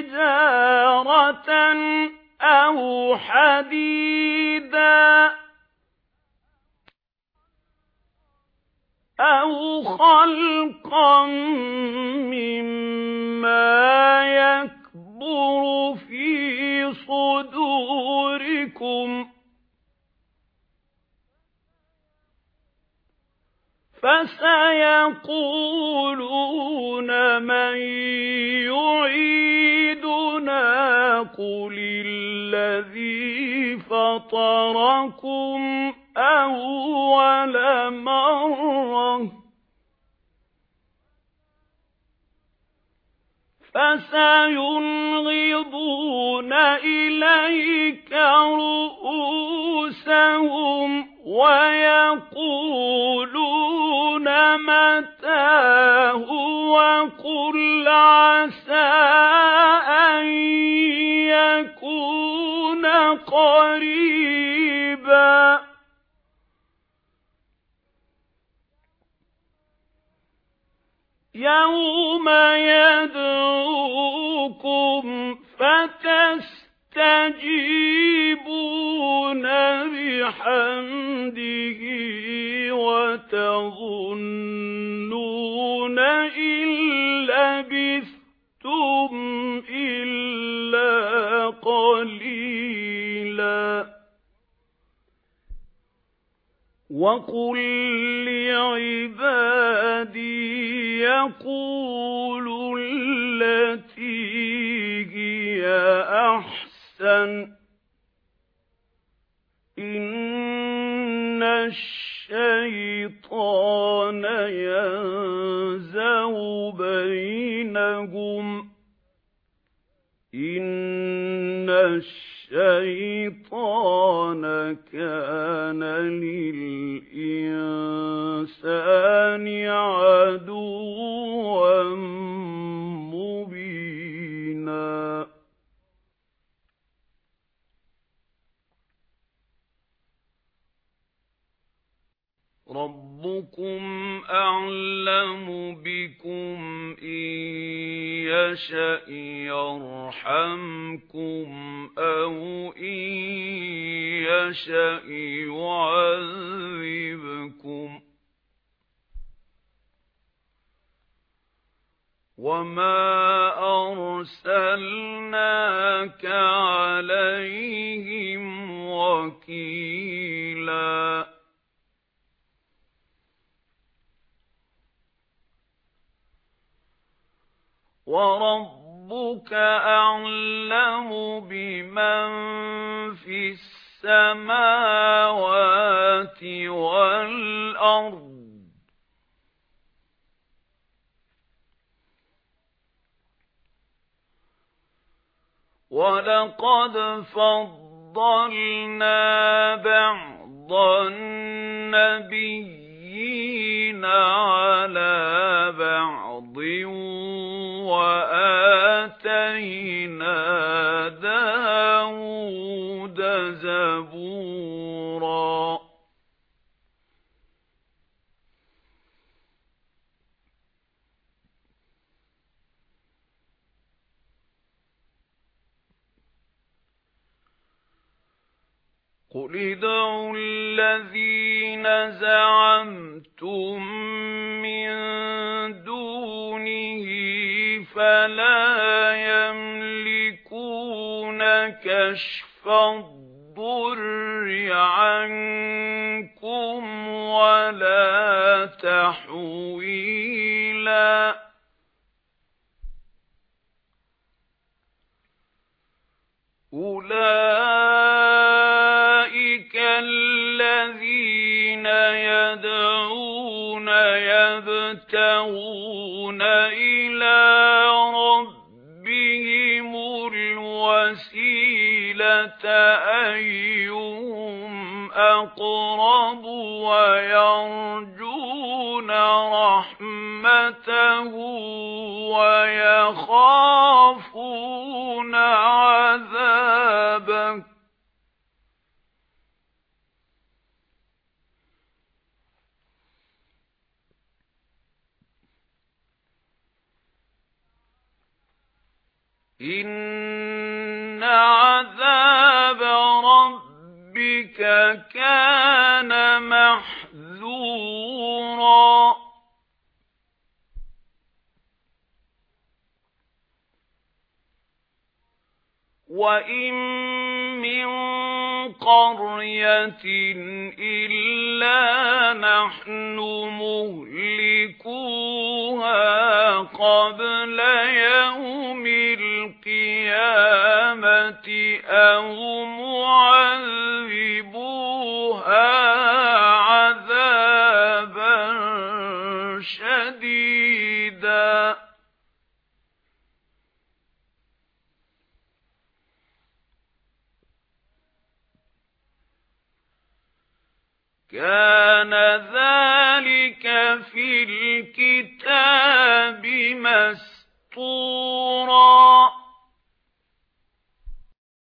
حِجَارَةً أَوْ حَدِيدًا أَوْ خَلْقًا مِّمَّا يَكْبُرُ فِي صُدُورِكُمْ. فَسَيَقُولُونَ مَن فَطَرَكُمْ أَوَّلَ مَرَّةٍ فَسَيُنْغِضُونَ إِلَيْكَ رُءُوسَهُمْ وَيَقُولُونَ مَتَىٰ هُوَ قُلْ عَسَىٰ أَن يَكُونَ قَرِيبًا. يَوْمَ يَدْعُوكُمْ فَتَسْتَجِيبُونَ بِحَمْدِهِ وَتَظُنُّونَ إِن وَقُل لِّعِبَادِي يَقُولُوا الَّتِي هِيَ أَحْسَنُ إِنَّ الشَّيْطَانَ يَنزَغُ بَيْنَهُمْ إِنَّ الشَّيْطَانَ كَانَ لِلْإِنسَانِ عَدُوًّا رَبُّكُمْ أَعْلَمُ بِكُمْ إِن يَشَأْ يَرْحَمْكُمْ أَوْ إِن يَشَأْ يُعَذِّبْكُمْ وَمَا أَرْسَلْنَاكَ عَلَيْهِمْ وَكِيلًا وَرَبُّكَ أَعْلَمُ بِمَن فِي السَّمَاوَاتِ وَالْأَرْضِ. وَلَقَدْ فَضَّلْنَا بَعْضَ النَّبِيِّينَ زَبُورًا قُلِ ادْعُوا الَّذِينَ زَعَمْتُم مِّن دُونِهِ فَلَا يَمْلِكُونَ كَشْفَ وَلَا تَحْوِيلًا. أُولَئِكَ الَّذِينَ يَدْعُونَ يَبْتَغُونَ إِلَى رَبِّهِمُ الْوَسِيلَةَ أَيُّهُمْ أَقْرَبُ وَيَرْجُونَ رَحْمَتَهُ وَيَخَافُونَ عَذَابَهُ. إِنَّ رَبِّكَ كَانَ مَحْذُورًا. وَإِن مِّن قَرْيَةٍ إِلَّا نَحْنُ مُهْلِكُوهَا قَبْلَ يَوْمِ الْقِيَامَةِ أَوْ مُعَذِّبُوهَا شَدِيدًا كَانَ ذَلِكَ فِي الْكِتَابِ مَسْطُورًا